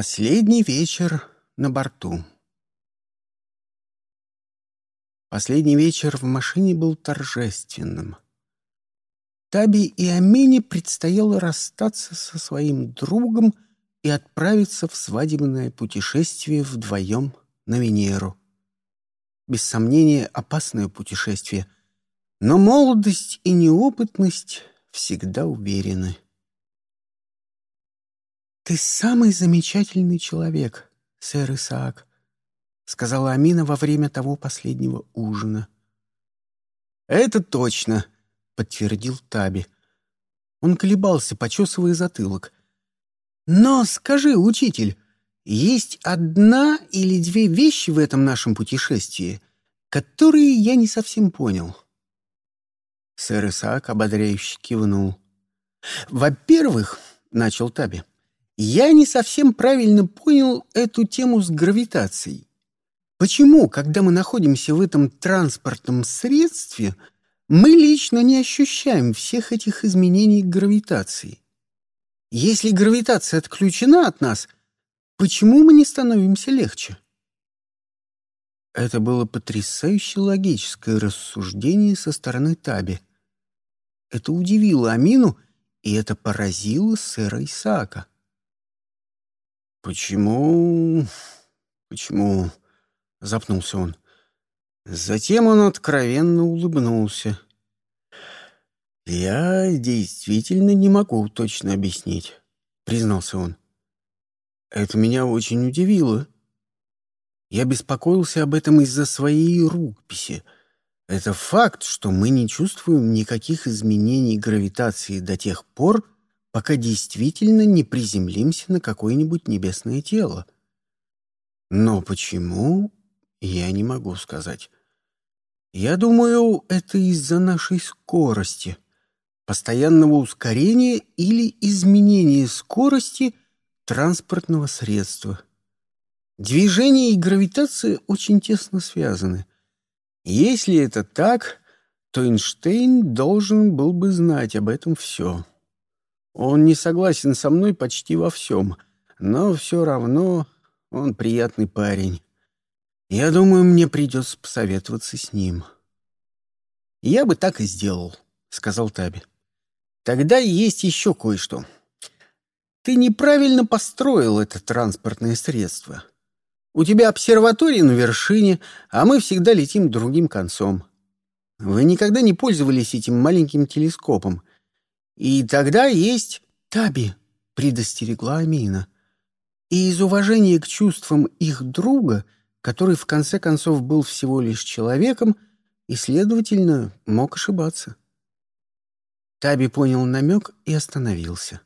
Последний вечер на борту. Последний вечер в машине был торжественным. Таби и Амине предстояло расстаться со своим другом и отправиться в свадебное путешествие вдвоем на Венеру. Без сомнения, опасное путешествие, но молодость и неопытность всегда уверены. «Ты самый замечательный человек, сэр Исаак», — сказала Амина во время того последнего ужина. «Это точно», — подтвердил Таби. Он колебался, почесывая затылок. «Но скажи, учитель, есть одна или две вещи в этом нашем путешествии, которые я не совсем понял». Сэр Исаак ободряюще кивнул. «Во-первых, — начал Таби, я не совсем правильно понял эту тему с гравитацией. Почему, когда мы находимся в этом транспортном средстве, мы лично не ощущаем всех этих изменений гравитации? Если гравитация отключена от нас, почему мы не становимся легче? Это было потрясающе логическое рассуждение со стороны Таби. Это удивило Амину, и это поразило сэра Исаака. «Почему... почему...» — запнулся он. Затем он откровенно улыбнулся. «Я действительно не могу точно объяснить», — признался он. «Это меня очень удивило. Я беспокоился об этом из-за своей рукописи. Это факт, что мы не чувствуем никаких изменений гравитации до тех пор, пока действительно не приземлимся на какое-нибудь небесное тело. Но почему, я не могу сказать. Я думаю, это из-за нашей скорости, постоянного ускорения или изменения скорости транспортного средства. Движение и гравитация очень тесно связаны. Если это так, то Эйнштейн должен был бы знать об этом все. Он не согласен со мной почти во всем, но все равно он приятный парень. Я думаю, мне придется посоветоваться с ним. «Я бы так и сделал», — сказал Таби. «Тогда есть еще кое-что. Ты неправильно построил это транспортное средство. У тебя обсерватория на вершине, а мы всегда летим другим концом. Вы никогда не пользовались этим маленьким телескопом, и тогда есть Таби, предостерегла Амина. И из уважения к чувствам их друга, который в конце концов был всего лишь человеком и, следовательно, мог ошибаться. Таби понял намек и остановился.